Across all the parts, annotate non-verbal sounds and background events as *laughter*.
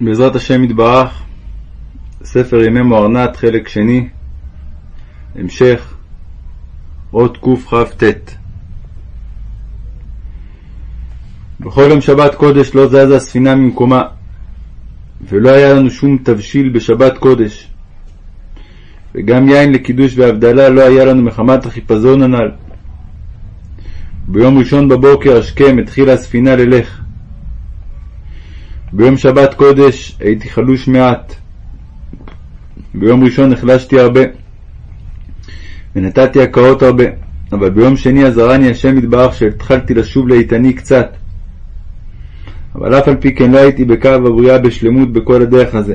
בעזרת השם יתברך, ספר ימי מוארנת, חלק שני, המשך, אות קכ"ט. בכל יום שבת קודש לא זזה הספינה ממקומה, ולא היה לנו שום תבשיל בשבת קודש, וגם יין לקידוש והבדלה לא היה לנו מחמת החיפזון הנ"ל. ביום ראשון בבוקר השכם התחילה הספינה ללך. ביום שבת קודש הייתי חלוש מעט. ביום ראשון נחלשתי הרבה, ונתתי הקאות הרבה, אבל ביום שני עזרני השם יתברך שהתחלתי לשוב לאיתני קצת. אבל אף על פי כן לא הייתי בקו הבריאה בשלמות בכל הדרך הזה.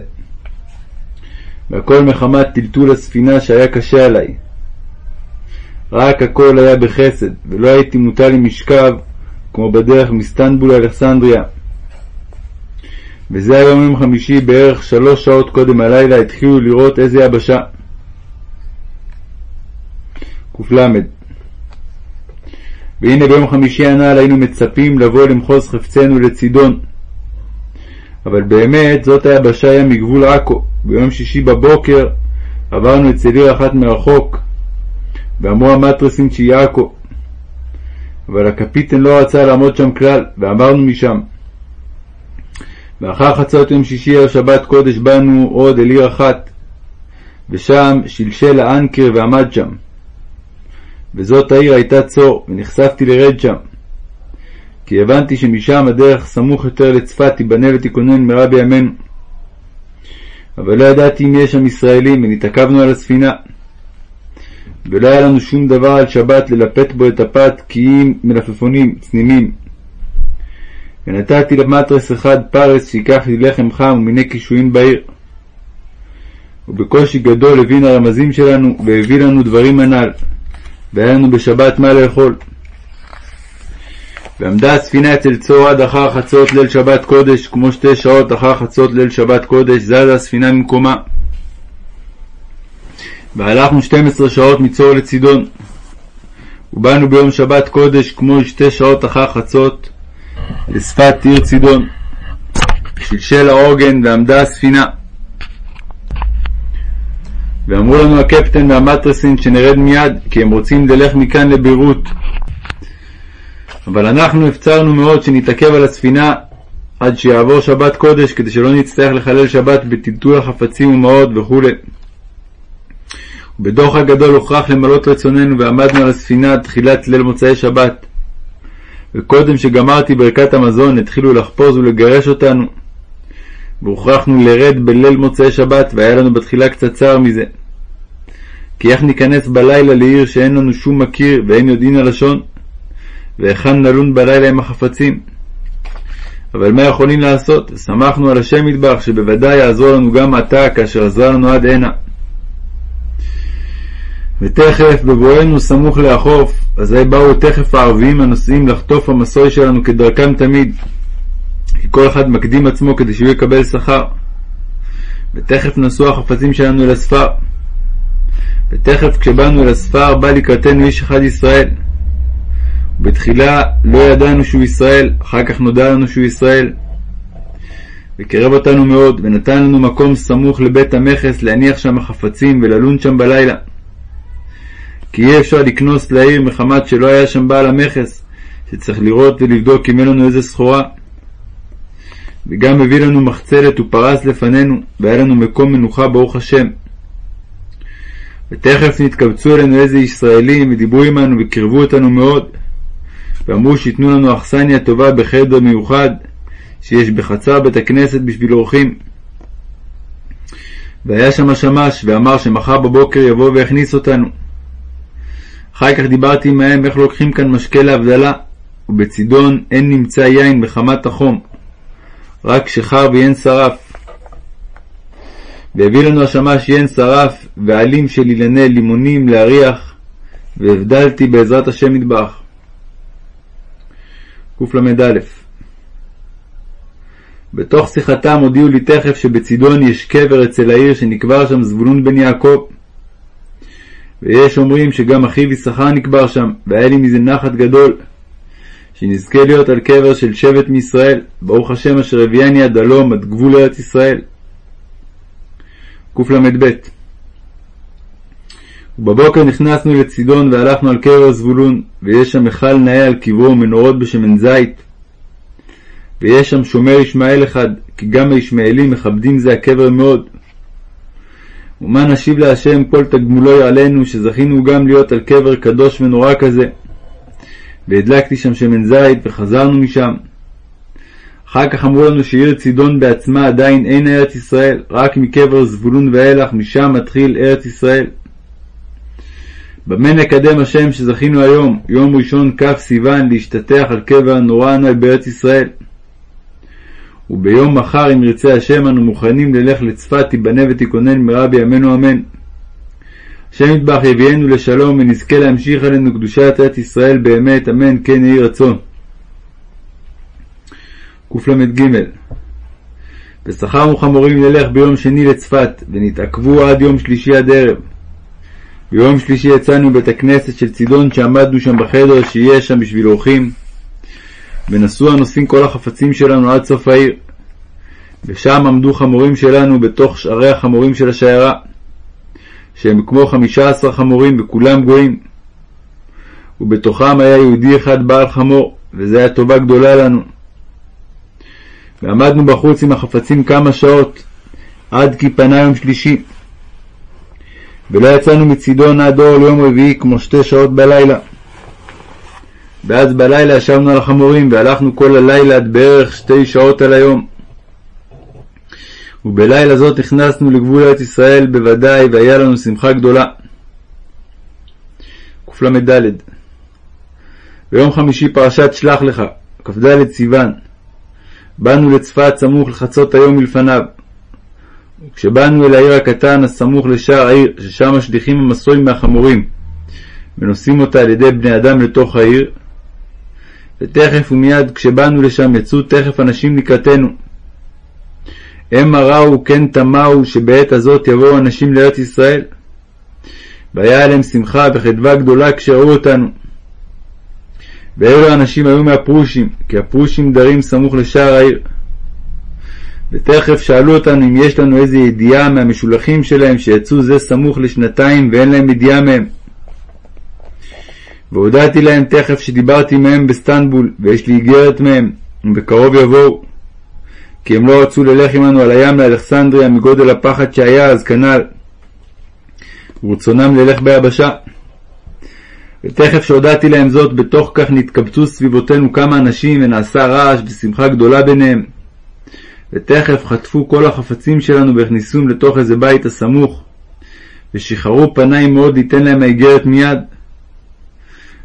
והכל מחמת טלטול הספינה שהיה קשה עליי. רק הכל היה בחסד, ולא הייתי מוטל עם משכב כמו בדרך מסטנבול לאלכסנדריה. וזה היום יום חמישי בערך שלוש שעות קודם הלילה התחילו לראות איזה יבשה. ק"ל והנה ביום חמישי הנ"ל היינו מצפים לבוא למחוז חפצנו לצידון. אבל באמת זאת היבשה היה מגבול עכו. ביום שישי בבוקר עברנו אצל עיר אחת מרחוק, ואמרו המטרסים שהיא עכו. אבל הקפיטן לא רצה לעמוד שם כלל, ואמרנו משם. ואחר חצות יום שישי על שבת קודש באנו עוד אל עיר אחת, ושם שלשל האנקר ועמד שם. וזאת העיר הייתה צור, ונחשפתי לרד שם. כי הבנתי שמשם הדרך סמוך יותר לצפת תיבנה ותיכונן מרע בימינו. אבל לא ידעתי אם יש שם ישראלים, ונתעכבנו על הספינה. ולא היה לנו שום דבר על שבת ללפת בו את הפת, כי אם מלפפונים, צנימים. ונתתי למטרס אחד פרס שיקח לי לחם חם ומיני קישואין בעיר. ובקושי גדול הבין הרמזים שלנו, והביא לנו דברים הנ"ל, והיה לנו בשבת מה לאכול. ועמדה הספינה אצל צור עד אחר חצות ליל שבת קודש, כמו שתי שעות אחר חצות ליל שבת קודש, זזה הספינה ממקומה. והלכנו 12 שעות מצור לצידון. ובאנו ביום שבת קודש, כמו שתי שעות אחר חצות, לשפת עיר צידון. שלשל העוגן ועמדה הספינה. ואמרו לנו הקפטן והמטרסין שנרד מיד, כי הם רוצים ללך מכאן לביירות. אבל אנחנו הפצרנו מאוד שנתעכב על הספינה עד שיעבור שבת קודש, כדי שלא נצטרך לחלל שבת בטלטול החפצים ומעות וכו'. ובדוח הגדול הוכרח למלות רצוננו ועמדנו על הספינה תחילת ליל מוצאי שבת. וקודם שגמרתי ברכת המזון התחילו לחפוז ולגרש אותנו. והוכרחנו לרד בליל מוצאי שבת, והיה לנו בתחילה קצת צער מזה. כי איך ניכנס בלילה לעיר שאין לנו שום מכיר ואין יודעין הלשון? והיכן נלון בלילה עם החפצים? אבל מה יכולים לעשות? שמחנו על השם מטבח, שבוודאי יעזור לנו גם עתה, כאשר עזרה לנו עד הנה. ותכף בבואנו סמוך לאחוף, אזי באו תכף הערבים הנוסעים לחטוף המסוי שלנו כדרכם תמיד, כי כל אחד מקדים עצמו כדי שהוא יקבל שכר. ותכף נסעו החפצים שלנו אל הספר. ותכף כשבאנו אל הספר בא לקראתנו איש אחד ישראל. ובתחילה לא ידענו שהוא ישראל, אחר כך נודע לנו שהוא ישראל. וקרב אותנו מאוד, ונתן לנו מקום סמוך לבית המכס להניח שם החפצים וללון שם בלילה. כי אי אפשר לקנוס לעיר מחמת שלא היה שם בעל המכס, שצריך לראות ולבדוק אם אין לנו איזה סחורה. וגם הביא לנו מחצלת ופרס לפנינו, והיה לנו מקום מנוחה ברוך השם. ותכף נתקבצו אלינו איזה ישראלים, ודיברו עמנו וקרבו אותנו מאוד, ואמרו שיתנו לנו אכסניה טובה בחדר מיוחד, שיש בחצר בית הכנסת בשביל אורחים. והיה שם השמש, ואמר שמחר בבוקר יבוא ויכניס אותנו. אחר כך דיברתי עמהם איך לוקחים כאן משקה להבדלה, ובצידון אין נמצא יין מחמת החום, רק שחר ויין שרף. והביא לנו השמש יין שרף ועלים של אילני לימונים להריח, והבדלתי בעזרת השם מטבח. קל"א בתוך שיחתם הודיעו לי תכף שבצידון יש קבר אצל העיר שנקבר שם זבולון בן יעקב. ויש אומרים שגם אחיו יששכר נקבר שם, והיה לי מזה נחת גדול, שנזכה להיות על קבר של שבט מישראל, ברוך השם אשר הביאני עד הלום, עד גבול ארץ ישראל. קל"ב ובבוקר נכנסנו לצידון והלכנו על קבר זבולון, ויש שם היכל נאה על קברו ומנורות בשמן זית. ויש שם שומר ישמעאל אחד, כי גם הישמעאלים מכבדים זה הקבר מאוד. ומה נשיב להשם כל תגמולו עלינו, שזכינו גם להיות על קבר קדוש ונורא כזה. והדלקתי שם שמן זית, וחזרנו משם. אחר כך אמרו לנו שעיר צידון בעצמה עדיין אין ארץ ישראל, רק מקבר זבולון ואילך, משם מתחיל ארץ ישראל. במה נקדם השם שזכינו היום, יום ראשון כ' סיוון, להשתטח על קבר הנורא הנ"ל בארץ ישראל. וביום מחר, אם ירצה השם, אנו מוכנים ללך לצפת, תיבנה ותיכונן מרע בימינו אמן. השם יטבח יביאנו לשלום ונזכה להמשיך עלינו קדושת ארץ ישראל באמת, אמן, כן יהי רצון. קל"ג ושכרנו חמורים ללך ביום שני לצפת, ונתעכבו עד יום שלישי עד ערב. ביום שלישי יצאנו מבית הכנסת של צידון שעמדנו שם בחדר שיהיה שם בשביל אורחים, ונסעו הנוסעים כל החפצים שלנו עד סוף העיר. ושם עמדו חמורים שלנו בתוך שערי החמורים של השיירה, שהם כמו חמישה עשר חמורים וכולם גויים. ובתוכם היה יהודי אחד בעל חמור, וזו הייתה טובה גדולה לנו. ועמדנו בחוץ עם החפצים כמה שעות, עד כי פנה יום שלישי. ולא יצאנו מצידון עד אור ליום רביעי כמו שתי שעות בלילה. ואז בלילה ישבנו על החמורים והלכנו כל הלילה עד בערך שתי שעות על היום. ובלילה זאת נכנסנו לגבול ארץ ישראל בוודאי, והיה לנו שמחה גדולה. קל"ד ביום חמישי פרשת שלח לך, כ"ד סיוון. באנו לצפת סמוך לחצות היום מלפניו. וכשבאנו אל העיר הקטן הסמוך לשער העיר, ששם השליחים המסורים מהחמורים, ונושאים אותה על ידי בני אדם לתוך העיר, ותכף ומיד כשבאנו לשם יצאו תכף אנשים לקראתנו. המה ראו כן תמהו שבעת הזאת יבואו אנשים לארץ ישראל. והיה עליהם שמחה וחדווה גדולה כשראו אותנו. ואלו האנשים היו מהפרושים, כי הפרושים דרים סמוך לשער העיר. ותכף שאלו אותנו אם יש לנו איזה ידיעה מהמשולחים שלהם שיצאו זה סמוך לשנתיים ואין להם ידיעה מהם. והודעתי להם תכף שדיברתי מהם בסטנבול, ויש לי איגרת מהם, ובקרוב יבואו. כי הם לא רצו ללך עמנו על הים לאלכסנדריה מגודל הפחד שהיה אז כנ"ל, ורצונם ללך ביבשה. ותכף שהודעתי להם זאת, בתוך כך נתקבצו סביבותינו כמה אנשים, ונעשה רעש ושמחה גדולה ביניהם. ותכף חטפו כל החפצים שלנו והכניסום לתוך איזה בית הסמוך, ושחררו פניי מאוד ליתן להם האיגרת מיד.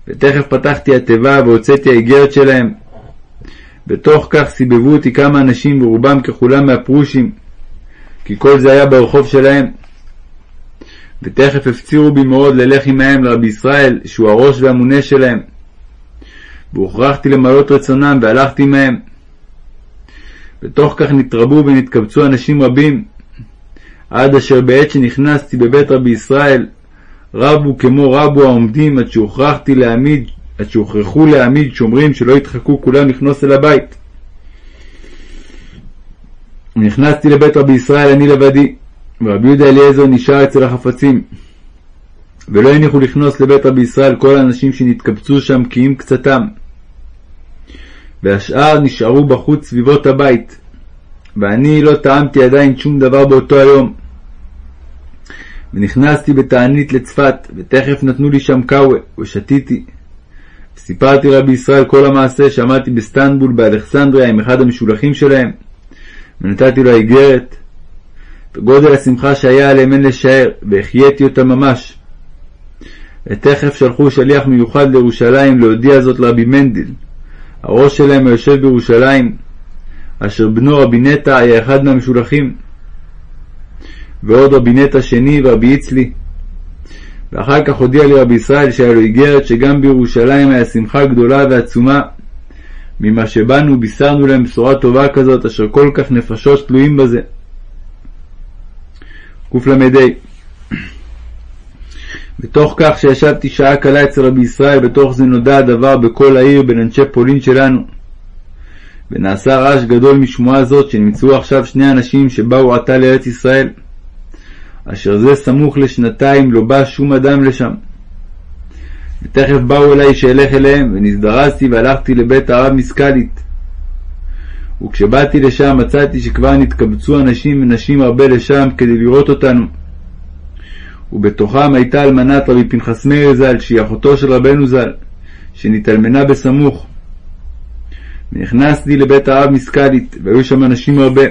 ותכף פתחתי התיבה והוצאתי האיגרת שלהם. בתוך כך סיבבו אותי כמה אנשים ורובם ככולם מהפרושים, כי כל זה היה ברחוב שלהם. ותכף הפצירו בי מאוד ללך עמהם לרבי ישראל, שהוא הראש והמונה שלהם. והוכרחתי למלות רצונם, והלכתי עמהם. בתוך כך נתרבו ונתקבצו אנשים רבים, עד אשר בעת שנכנסתי בבית רבי ישראל, רבו כמו רבו העומדים, עד שהוכרחתי להעמיד, עד שהוכרחו להעמיד שומרים שלא ידחקו כולם לכנוס אל הבית. נכנסתי לבית רבי ישראל אני לבדי, ורבי יהודה אליעזר נשאר אצל החפצים. ולא הניחו לכנוס לבית רבי ישראל כל האנשים שנתקבצו שם כי אם קצתם. והשאר נשארו בחוץ סביבות הבית, ואני לא טעמתי עדיין שום דבר באותו היום. ונכנסתי בתענית לצפת, ותכף נתנו לי שם קאווה, ושתיתי. וסיפרתי רבי ישראל כל המעשה שעמדתי בסטנבול באלכסנדריה עם אחד המשולחים שלהם, ונתתי לו האיגרת. וגודל השמחה שהיה עליהם אין לשער, והחייתי אותה ממש. ותכף שלחו שליח מיוחד לירושלים להודיע זאת לרבי מנדל, הראש שלהם היושב בירושלים, אשר בנו רבי נטע היה אחד מהמשולחים, ועוד רבי נטע שני ורבי יצלי. ואחר כך הודיע לי רבי ישראל שהיה לו איגרת שגם בירושלים היה שמחה גדולה ועצומה, ממה שבאנו בישרנו להם בשורה טובה כזאת, אשר כל כך נפשות תלויים בזה. קל"ה בתוך כך שישבתי שעה קלה אצל רבי ישראל, בתוך זה נודע הדבר בכל העיר בין אנשי פולין שלנו. ונעשה רעש גדול משמועה זאת, שנמצאו עכשיו שני אנשים שבאו עתה לארץ ישראל, אשר זה סמוך לשנתיים לא בא שום אדם לשם. ותכף באו אליי שאלך אליהם, ונזדרזתי והלכתי לבית הרב מסקלית. וכשבאתי לשם מצאתי שכבר נתקבצו אנשים ונשים הרבה לשם כדי לראות אותנו. ובתוכם הייתה אלמנת רבי פנחס מאיר ז"ל, שהיא אחותו של רבנו ז"ל, שנתאלמנה בסמוך. ונכנסתי לבית הרב מסקלית, והיו שם אנשים הרבה,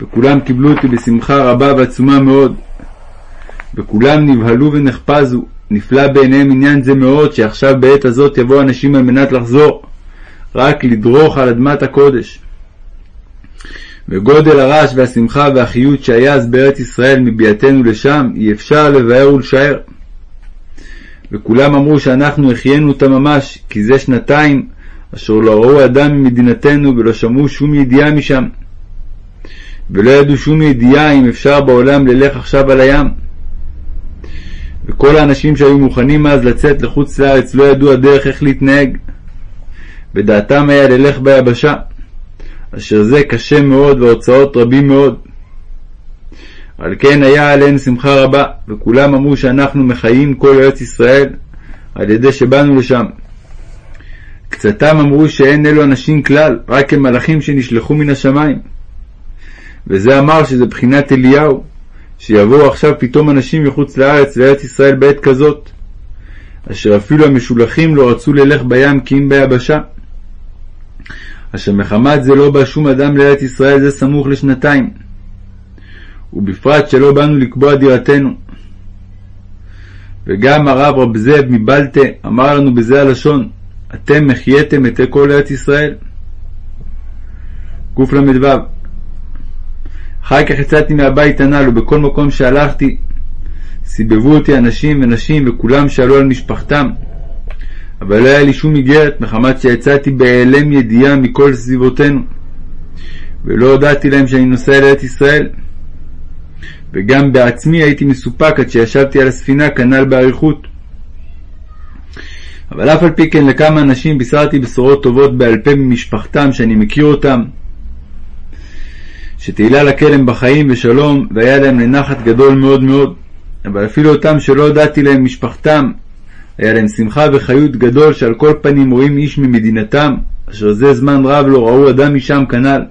וכולם קיבלו אותי בשמחה רבה ועצומה מאוד. וכולם נבהלו ונחפזו, נפלא בעיניהם עניין זה מאוד, שעכשיו בעת הזאת יבואו אנשים על מנת לחזור, רק לדרוך על אדמת הקודש. וגודל הרעש והשמחה והחיות שהיה אז בארץ ישראל מביאתנו לשם, אי אפשר לבאר ולשער. וכולם אמרו שאנחנו החיינו אותה ממש, כי זה שנתיים אשר לא ראו אדם ממדינתנו ולא שמעו שום ידיעה משם. ולא ידעו שום ידיעה אם אפשר בעולם ללך עכשיו על הים. וכל האנשים שהיו מוכנים אז לצאת לחוץ לארץ לא ידעו הדרך איך להתנהג. ודעתם היה ללך ביבשה, אשר זה קשה מאוד והוצאות רבים מאוד. על כן היה עליהם שמחה רבה, וכולם אמרו שאנחנו מחיים כל ארץ ישראל על ידי שבאנו לשם. קצתם אמרו שאין אלו אנשים כלל, רק הם מלאכים שנשלחו מן השמיים. וזה אמר שזה בחינת אליהו, שיבואו עכשיו פתאום אנשים מחוץ לארץ לארץ ישראל בעת כזאת, אשר אפילו המשולחים לא רצו ללך בים כי אם ביבשה. אשר מחמת זה לא בא שום אדם לארץ ישראל זה סמוך לשנתיים. ובפרט שלא באנו לקבוע דירתנו. וגם הרב רב זאב מבלטה אמר לנו בזה הלשון, אתם מחייתם את כל ארץ ישראל. קל"ו אחר כך יצאתי מהבית הנ"ל, ובכל מקום שהלכתי, סיבבו אותי אנשים ונשים, וכולם שאלו על משפחתם. אבל לא היה לי שום איגרת, מחמת שיצאתי בהיעלם ידיעה מכל סביבותינו. ולא הודעתי להם שאני נוסע לארץ ישראל. וגם בעצמי הייתי מסופק עד שישבתי על הספינה כנ"ל באריכות. אבל אף על פי כן לכמה אנשים בישרתי בשורות טובות בעל פה ממשפחתם שאני מכיר אותם, שתהילה לכלם בחיים ושלום, והיה להם לנחת גדול מאוד מאוד. אבל אפילו אותם שלא הודעתי להם משפחתם, היה להם שמחה וחיות גדול שעל כל פנים רואים איש ממדינתם, אשר זה זמן רב לא ראו אדם משם כנ"ל.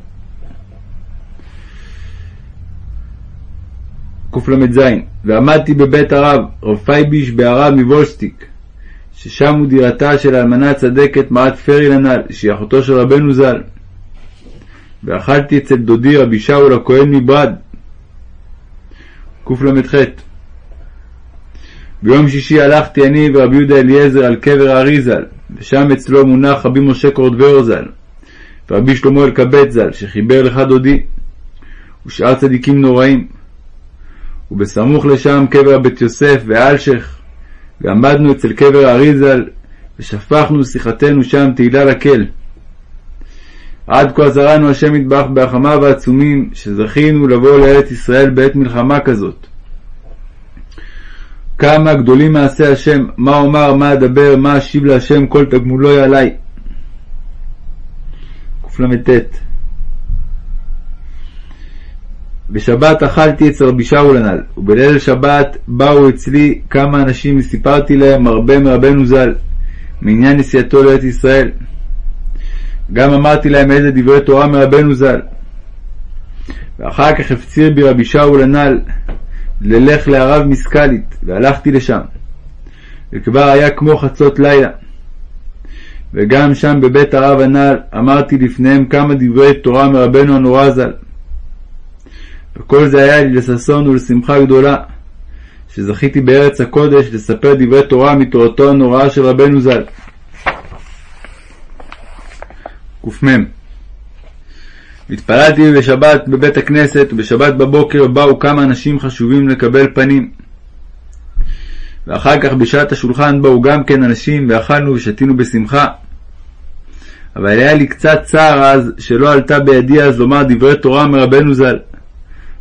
קל"ז ועמדתי בבית הרב, רב פייביש בהרב מוולסטיק, ששם הוא דירתה של האלמנה הצדקת מרת פרי הנ"ל, שהיא אחותו של רבנו ז"ל. ואכלתי אצל דודי רבי שאול הכהן מברד. קל"ח ביום שישי הלכתי אני ורבי יהודה אליעזר על קבר הארי ז"ל, ושם אצלו מונח רבי משה קורדבר ז"ל, ורבי שלמה אלקבץ ז"ל, שחיבר לך דודי, ושאר צדיקים נוראים. ובסמוך לשם קבר הבית יוסף ואלשך, ועמדנו אצל קבר הארי ז"ל, ושפכנו שיחתנו שם תהילה לקל. עד כה עזרנו השם יתברך בהחמיו העצומים, שזכינו לבוא לארץ ישראל בעת מלחמה כזאת. כמה גדולים מעשי השם, מה אומר, מה אדבר, מה אשיב להשם, כל תגמולו עלי. קל"ט בשבת אכלתי אצל רבי שאול הנ"ל, ובליל שבת באו אצלי כמה אנשים וסיפרתי להם הרבה מרבנו ז"ל, מעניין נסיעתו לארץ ישראל. גם אמרתי להם איזה דברי תורה מרבנו ז"ל. ואחר כך הפציר בי רבי שאול הנ"ל ללך לערב מסקלית, והלכתי לשם. וכבר היה כמו חצות לילה. וגם שם בבית הרב הנ"ל אמרתי לפניהם כמה דברי תורה מרבנו הנורא ז"ל. וכל זה היה לי לששון ולשמחה גדולה, שזכיתי בארץ הקודש לספר דברי תורה מתורתו הנוראה של רבנו ז"ל. קמ התפללתי בשבת בבית הכנסת, ובשבת בבוקר באו כמה אנשים חשובים לקבל פנים. ואחר כך בשעת השולחן באו גם כן אנשים, ואכלנו ושתינו בשמחה. אבל היה לי קצת צער אז, שלא עלתה בידי אז לומר דברי תורה מרבנו ז"ל,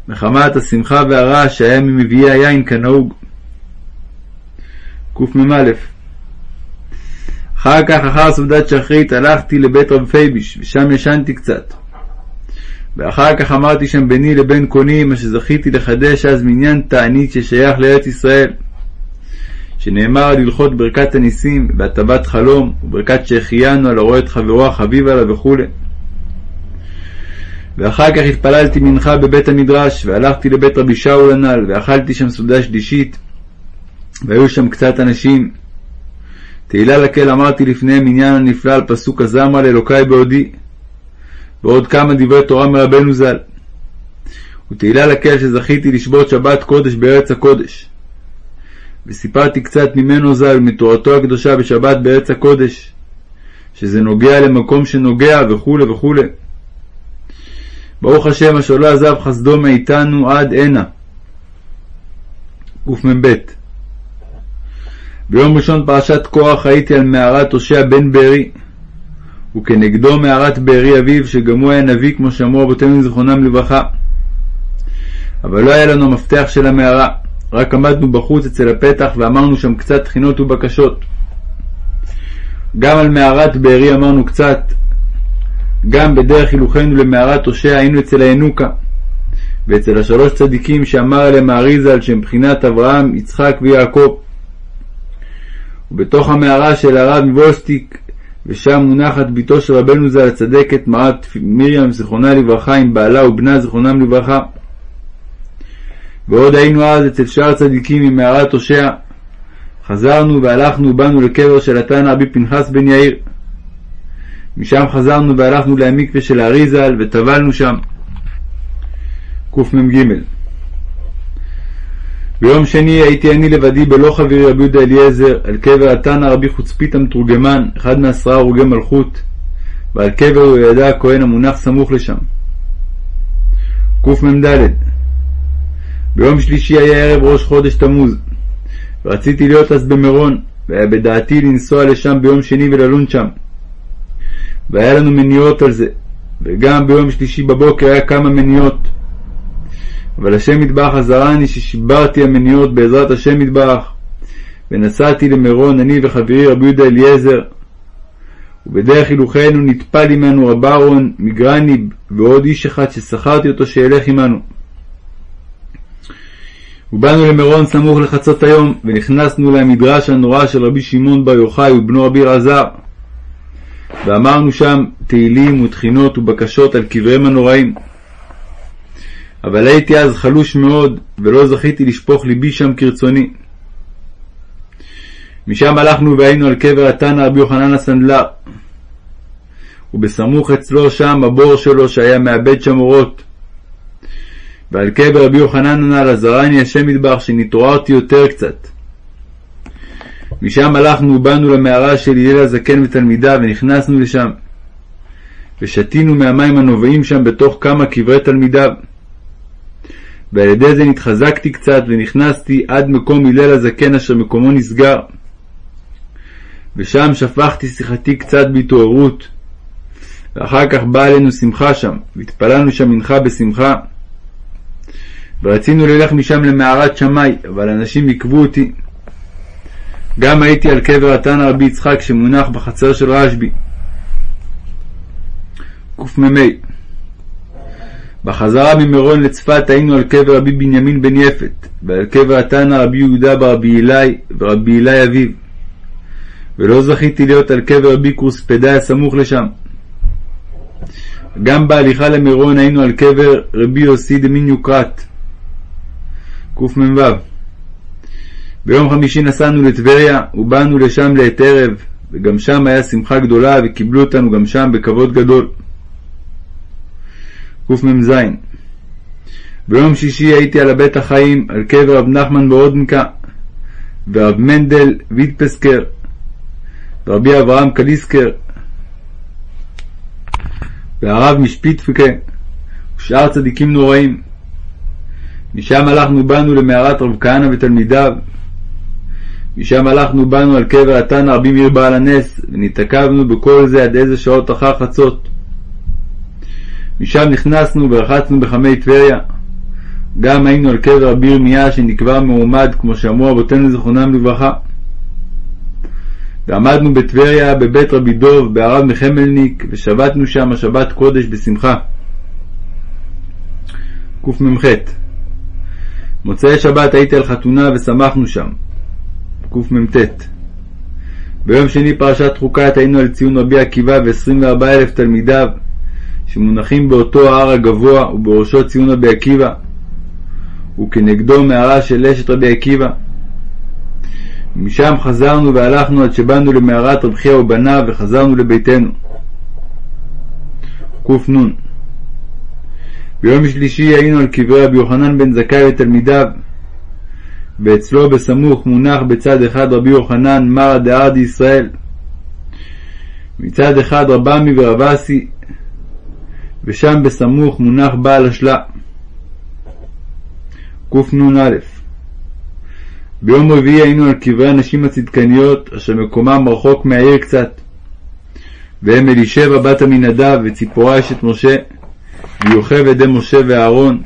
מחמת השמחה והרעש שהיה ממביאי היין כנהוג. קמ"א אחר כך, אחר סעודת שחרית, הלכתי לבית רב פייביש, ושם ישנתי קצת. ואחר כך אמרתי שם ביני לבין קוני, מה שזכיתי לחדש אז מניין תענית ששייך לארץ ישראל. שנאמר על הלכות ברכת הניסים והטבת חלום וברכת שהחיינו על הרואה את חברו החביב עליו וכו'. ואחר כך התפללתי מנחה בבית המדרש והלכתי לבית רבי שאול הנ"ל ואכלתי שם סעודה שלישית והיו שם קצת אנשים. תהילה לקהל אמרתי לפניהם עניין הנפלא על פסוק הזמרה לאלוקי בעודי ועוד כמה דברי תורה מרבנו ז"ל. ותהילה לקהל שזכיתי לשבות שבת קודש בארץ הקודש. וסיפרתי קצת ממנו ז"ל, מתורתו הקדושה בשבת בארץ הקודש, שזה נוגע למקום שנוגע וכו' וכו'. ברוך השם אשר לא עזב חסדו מאיתנו עד הנה. קמ"ב ביום ראשון פרשת קורח הייתי על מערת הושע בן בארי, וכנגדו מערת בארי אביו, שגם הוא היה נביא כמו שאמרו רבותינו זיכרונם לברכה. אבל לא היה לנו מפתח של המערה. רק עמדנו בחוץ אצל הפתח ואמרנו שם קצת תחינות ובקשות. גם על מערת בארי אמרנו קצת, גם בדרך הילוכנו למערת הושע היינו אצל הינוקה, ואצל השלוש צדיקים שאמר עליהם האריזה על שם בחינת אברהם, יצחק ויעקב. ובתוך המערה של הרב מבוסטיק, ושם מונחת בתו של רבנו ז"ל הצדקת, מרת מרים זיכרונה לברכה, עם בעלה ובנה זיכרונם לברכה. ועוד היינו אז אצל שאר הצדיקים ממערת הושע. חזרנו והלכנו ובאנו לקבר של התנא רבי פנחס בן יאיר. משם חזרנו והלכנו למקווה של האריזל וטבלנו שם. קמ"ג ביום שני הייתי אני לבדי בלא חברי רבי יהודה אליעזר על קבר התנא רבי חוצפית המתורגמן, אחד מעשרה הרוגי מלכות, ועל קבר יהוידע הכהן המונח סמוך לשם. קמ"ד ביום שלישי היה ערב ראש חודש תמוז, ורציתי להיות אז במירון, והיה בדעתי לנסוע לשם ביום שני וללון שם. והיה לנו מניעות על זה, וגם ביום שלישי בבוקר היה כמה מניעות. אבל השם יתברך עזרני ששיברתי המניעות בעזרת השם יתברך, ונסעתי למירון אני וחברי רבי יהודה אליעזר, ובדרך הילוכנו נטפל עמנו רב אהרון מגרניב ועוד איש אחד ששכרתי אותו שילך עמנו. ובאנו למירון סמוך לחצות היום, ונכנסנו למדרש הנורא של רבי שמעון בר יוחאי ובנו רבי אלעזר. ואמרנו שם תהילים ותחינות ובקשות על קבריהם הנוראים. אבל הייתי אז חלוש מאוד, ולא זכיתי לשפוך ליבי שם כרצוני. משם הלכנו והיינו על קבר התנא רבי יוחנן הסנדלר. ובסמוך אצלו שם הבור שלו שהיה מאבד שם אורות. ועל קבר רבי יוחנן הנ"ל עזרני השם ידבח שנתעוררתי יותר קצת. משם הלכנו ובאנו למערה של הלל הזקן ותלמידיו ונכנסנו לשם. ושתינו מהמים הנובעים שם בתוך כמה קברי תלמידיו. ועל ידי זה נתחזקתי קצת ונכנסתי עד מקום הלל הזקן אשר מקומו נסגר. ושם שפכתי שיחתי קצת בהתעוררות. ואחר כך באה עלינו שמחה שם, והתפללנו שם מנחה בשמחה. ורצינו ללך משם למערת שמאי, אבל אנשים עיכבו אותי. גם הייתי על קבר התנא רבי יצחק שמונח בחצר של רשב"י. קמ"ה בחזרה ממירון לצפת היינו על קבר רבי בנימין בן יפת, ועל קבר התנא רבי יהודה ברבי אלי ורבי אלי אביו. ולא זכיתי להיות על קבר רבי קורספדאי הסמוך לשם. גם בהליכה למירון היינו על קבר רבי יוסי דמין יוקרת. קמ"ו ביום חמישי נסענו לטבריה ובאנו לשם לעת ערב, וגם שם היה שמחה גדולה וקיבלו אותנו גם שם בכבוד גדול. קמ"ז ביום שישי הייתי על הבית החיים על קבר רב נחמן באודנקה ורב מנדל ויטפסקר ורבי אברהם קליסקר והרב משפיטפקה ושאר צדיקים נוראים. משם הלכנו באנו למערת רב כהנא ותלמידיו. משם הלכנו באנו על קבר התנא רבי מאיר בעל הנס, ונתעכבנו בכל זה עד איזה שעות אחר חצות. משם נכנסנו ורחצנו בחמי טבריה. גם היינו על קבר רבי ירמיה שנקבר מעומד, כמו שאמרו אבותינו זכרונם לברכה. ועמדנו בטבריה בבית רבי דוב בהרב מחמלניק ושבתנו שם שבת קודש בשמחה. קמ"ח מוצאי שבת הייתי על חתונה ושמחנו שם. קמ"ט ביום שני פרשת חוקת היינו על ציון רבי עקיבא ו-24 אלף תלמידיו שמונחים באותו ההר הגבוה ובראשו ציון רבי עקיבא וכנגדו מערה של אשת רבי עקיבא. משם חזרנו והלכנו עד שבאנו למערת רב חייא וחזרנו לביתנו. קנ ביום שלישי היינו על קברי רבי יוחנן בן זכאי ותלמידיו, ואצלו בסמוך מונח בצד אחד רבי יוחנן מרא דאר דישראל, מצד אחד רבמי ורבסי, ושם בסמוך מונח בעל השלה. קנ"א ביום רביעי היינו על קברי הנשים הצדקניות, אשר מקומם רחוק מהעיר קצת, והם אלישבע בת עמינדב וציפורה אשת משה, ויוכבד דם משה ואהרון,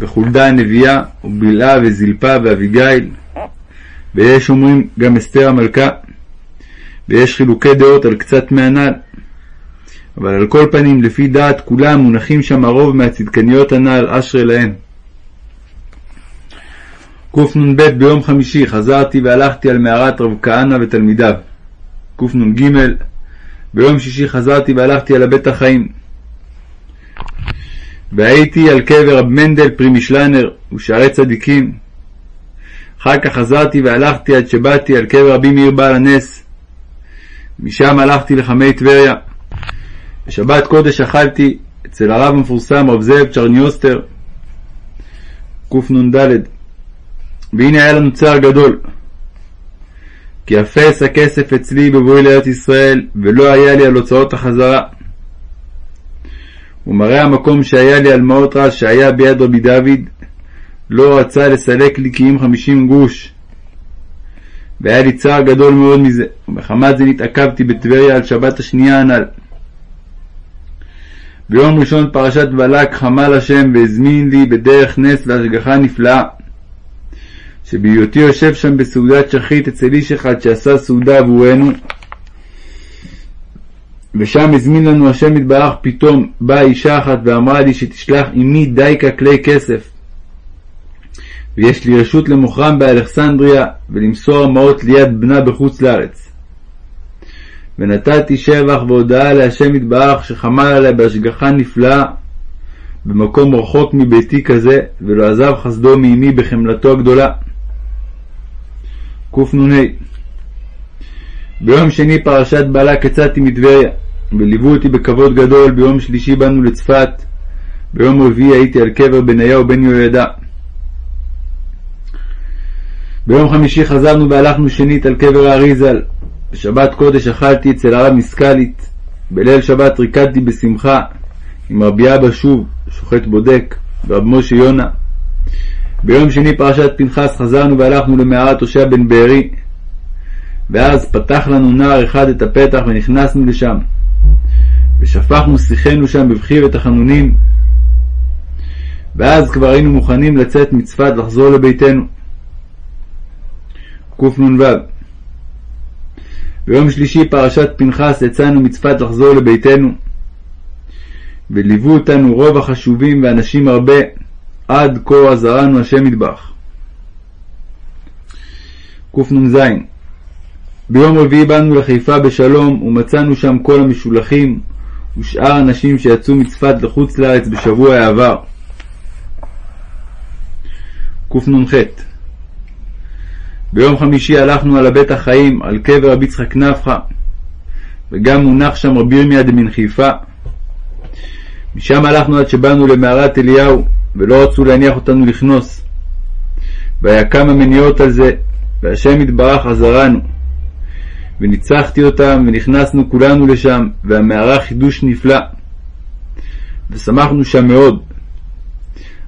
וחולדה הנביאה, ובלעה וזלפה ואביגיל, ויש אומרים גם אסתר המלכה, ויש חילוקי דעות על קצת מהנ"ל. אבל על כל פנים, לפי דעת כולם, מונחים שם הרוב מהצדקניות הנ"ל, אשרי להם. קנ"ב ביום חמישי חזרתי והלכתי על מערת רב כהנא ותלמידיו. קנ"ג ביום שישי חזרתי והלכתי על הבית החיים. והייתי על קבר רב מנדל פרימישלנר ושערי צדיקים. אחר כך חזרתי והלכתי עד שבאתי על קבר רבי מאיר בעל הנס. משם הלכתי לחמי טבריה. בשבת קודש אכלתי אצל הרב המפורסם רב זאב צ'רניוסטר. קנ"ד והנה היה לנו צער גדול. כי אפס הכסף אצלי בבואי לארץ ישראל, ולא היה לי על הוצאות החזרה. ומראה המקום שהיה לי על מעות רז שהיה ביד רבי דוד, לא רצה לסלק לי כי אם חמישים גרוש. והיה לי צער גדול מאוד מזה, ומחמת זה נתעכבתי בטבריה על שבת השנייה הנ"ל. ביום ראשון פרשת בלק חמל השם והזמין לי בדרך נס והשגחה נפלאה. שבהיותי יושב שם בסעודת שחית אצל איש אחד שעשה סעודה עבורנו, ושם הזמין לנו השם יתברך פתאום, באה אישה אחת ואמרה לי שתשלח עמי דייקה כלי כסף. ויש לי רשות למוכרם באלכסנדריה ולמסור המעות ליד בנה בחוץ לארץ. ונתתי שבח והודאה להשם יתברך שחמל עליה בהשגחה נפלאה במקום רחוק מביתי כזה, ולא עזב חסדו מאמי בחמלתו הגדולה. קנ"ה ביום שני פרשת בלק יצאתי מטבריה, וליוו אותי בכבוד גדול, ביום שלישי באנו לצפת, ביום רביעי הייתי על קבר בניהו בן יהוידע. ביום חמישי חזרנו והלכנו שנית על קבר האריזל. בשבת קודש אכלתי אצל הרב מסקלית. בליל שבת ריקדתי בשמחה עם רבי אבא שוב, שוחט בודק, ורב משה יונה. ביום שני פרשת פנחס חזרנו והלכנו למערת הושע בן בארי, ואז פתח לנו נער אחד את הפתח ונכנסנו לשם, ושפכנו שיחנו שם בבחיר ותחנונים, ואז כבר היינו מוכנים לצאת מצפת לחזור לביתנו. קנ"ו ביום שלישי פרשת פנחס יצאנו מצפת לחזור לביתנו, וליוו אותנו רוב החשובים ואנשים הרבה, עד כה עזרנו השם מטבח. קנ"ז ביום רביעי באנו לחיפה בשלום ומצאנו שם כל המשולחים ושאר הנשים שיצאו מצפת לחוץ לארץ בשבוע העבר. קנ"ח ביום חמישי הלכנו על הבית החיים, על קבר רבי יצחק נפחא, וגם מונח שם רבי ירמיה דמן חיפה. משם הלכנו עד שבאנו למערת אליהו, ולא רצו להניח אותנו לכנוס. והיה כמה מניעות על זה, והשם יתברך עזרנו. וניצחתי אותם, ונכנסנו כולנו לשם, והמערה חידוש נפלא. ושמחנו שם מאוד.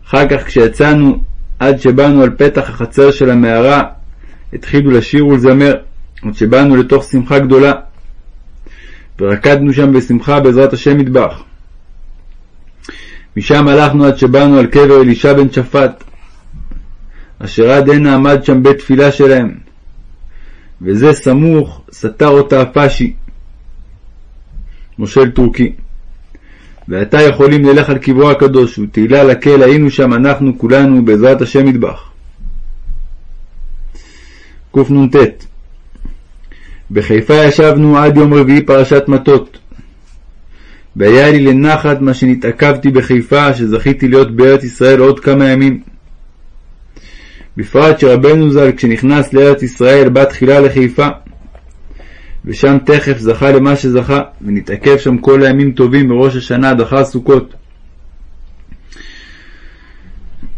אחר כך כשיצאנו, עד שבאנו על פתח החצר של המערה, התחילו לשיר ולזמר, עד שבאנו לתוך שמחה גדולה. ורקדנו שם בשמחה בעזרת השם מטבח. משם הלכנו עד שבאנו על קבר אלישע בן שפט, אשר עד הנה עמד שם בית תפילה שלהם. וזה סמוך סתר אותה הפשי, מושל טורקי. ועתה יכולים ללך על קברו הקדוש, ותהילה לקהל היינו שם אנחנו כולנו בעזרת השם מטבח. קנ"ט בחיפה ישבנו עד יום רביעי פרשת מטות. והיה לי לנחת מה שנתעכבתי בחיפה, שזכיתי להיות בארץ ישראל עוד כמה ימים. בפרט שרבנו ז"ל, כשנכנס לארץ ישראל, בא תחילה לחיפה. ושם תכף זכה למה שזכה, ונתעכב שם כל הימים טובים מראש השנה עד אחר סוכות.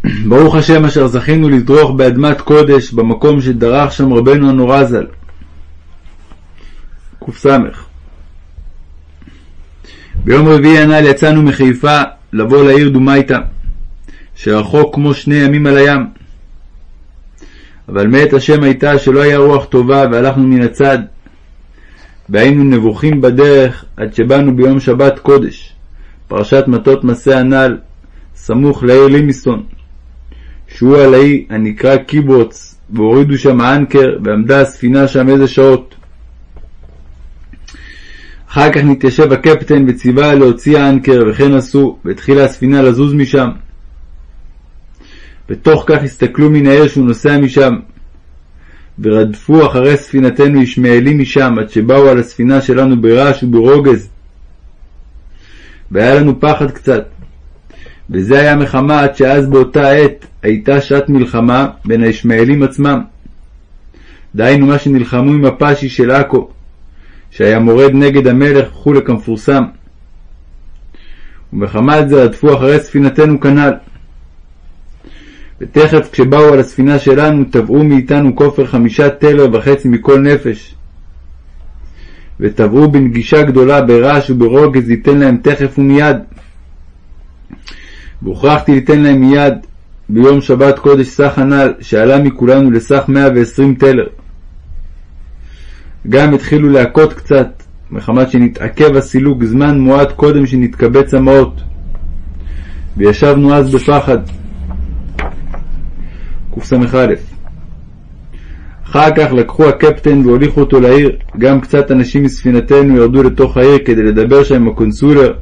*clears throat* ברוך השם אשר זכינו לדרוך באדמת קודש, במקום שדרך שם רבנו הנורא ז"ל. קס ביום רביעי הנ"ל יצאנו מחיפה לבוא לעיר דומייתא, שרחוק כמו שני ימים על הים. אבל מאת השם הייתה שלא היה רוח טובה והלכנו מן הצד, והיינו נבוכים בדרך עד שבאנו ביום שבת קודש, פרשת מטות מסע הנ"ל, סמוך לעיר לימיסטון, שהוא על האי הנקרא קיבוץ, והורידו שם אנקר, ועמדה הספינה שם איזה שעות. אחר כך נתיישב הקפטן וציווה להוציא האנקר, וכן עשו, והתחילה הספינה לזוז משם. בתוך כך הסתכלו מן העיר שהוא נוסע משם, ורדפו אחרי ספינתנו ישמעאלים משם, עד שבאו על הספינה שלנו ברעש וברוגז. והיה לנו פחד קצת. וזה היה מחמה עד שאז באותה עת הייתה שעת מלחמה בין הישמעאלים עצמם. דהיינו מה שנלחמו עם הפשי של עכו, שהיה מורד נגד המלך וכולי כמפורסם. ומחמת זה רדפו אחרי ספינתנו כנ"ל. ותכף כשבאו על הספינה שלנו, תבעו מאיתנו כופר חמישה טלר וחצי מכל נפש. ותבעו בנגישה גדולה ברעש וברוגז ליתן להם תכף ומיד. והוכרחתי ליתן להם מיד ביום שבת קודש סך הנ"ל, שעלה מכולנו לסך מאה ועשרים טלר. גם התחילו להכות קצת, מחמת שנתעכב הסילוק זמן מועט קודם שנתקבץ המעות. וישבנו אז בפחד. קס"א אחר כך לקחו הקפטן והוליכו אותו לעיר, גם קצת אנשים מספינתנו ירדו לתוך העיר כדי לדבר שם עם הקונסולר.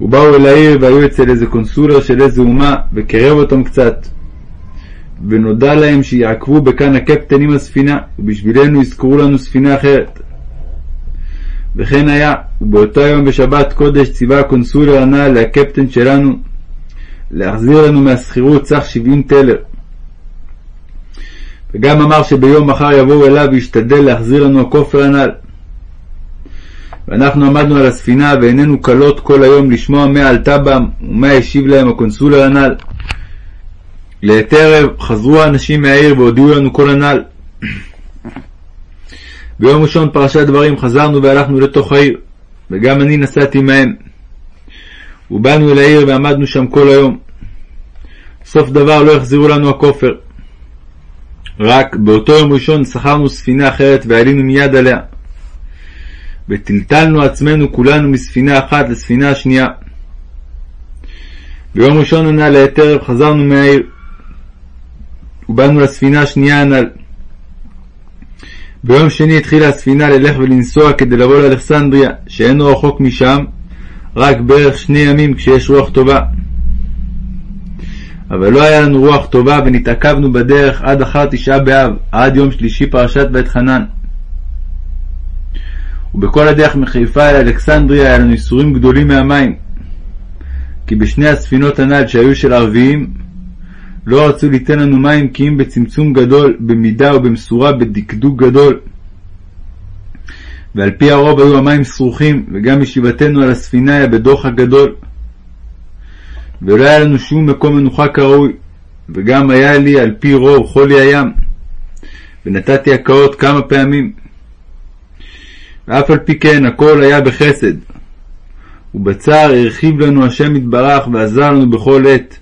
ובאו אל העיר והיו אצל איזה קונסולר של איזה אומה, וקרב אותם קצת. ונודע להם שיעכבו בכאן הקפטן עם הספינה, ובשבילנו ישכרו לנו ספינה אחרת. וכן היה, ובאותו יום בשבת קודש ציווה הקונסולר הנ"ל לקפטן שלנו להחזיר לנו מהשכירות סך שבעים טלר. וגם אמר שביום מחר יבואו אליו וישתדל להחזיר לנו הכופר הנ"ל. ואנחנו עמדנו על הספינה ועינינו כלות כל היום לשמוע מה עלתה בם ומה השיב להם הקונסולר הנ"ל. לעת ערב חזרו האנשים מהעיר והודיעו לנו כל הנ"ל. *clears throat* ביום ראשון פרשת דברים חזרנו והלכנו לתוך העיר, וגם אני נסעתי מהם. ובאנו אל העיר ועמדנו שם כל היום. סוף דבר לא החזירו לנו הכופר. רק באותו יום ראשון שכרנו ספינה אחרת ועלינו מיד עליה. וטלטלנו עצמנו כולנו מספינה אחת לספינה השנייה. ביום ראשון הנ"ל לעת ערב חזרנו מהעיר. ובאנו לספינה השנייה הנ"ל. ביום שני התחילה הספינה ללך ולנסוע כדי לבוא לאלכסנדריה, שאינו רחוק משם, רק בערך שני ימים כשיש רוח טובה. אבל לא היה לנו רוח טובה ונתעכבנו בדרך עד אחר תשעה באב, עד יום שלישי פרשת בית חנן. ובכל הדרך מחיפה אל אלכסנדריה היה לנו ייסורים גדולים מהמים. כי בשני הספינות הנ"ל שהיו של ערביים, לא רצו ליתן לנו מים כי אם בצמצום גדול, במידה ובמשורה, בדקדוק גדול. ועל פי הרוב היו המים סרוכים, וגם ישיבתנו על הספינה היה בדוחק גדול. ולא היה לנו שום מקום מנוחה כראוי, וגם היה לי על פי רוב חולי הים, ונתתי הקאות כמה פעמים. ואף על פי כן הכל היה בחסד, ובצער הרחיב לנו השם יתברך ועזר לנו בכל עת.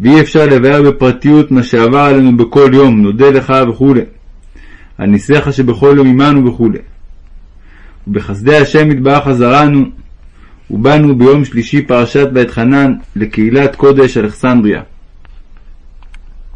ואי אפשר לבאר בפרטיות מה שעבר עלינו בכל יום, נודה לך וכו'. הניסיך שבכל יום עמנו וכו'. ובחסדי השם יתברך עזרנו, ובאנו ביום שלישי פרשת בית חנן לקהילת קודש אלכסנדריה.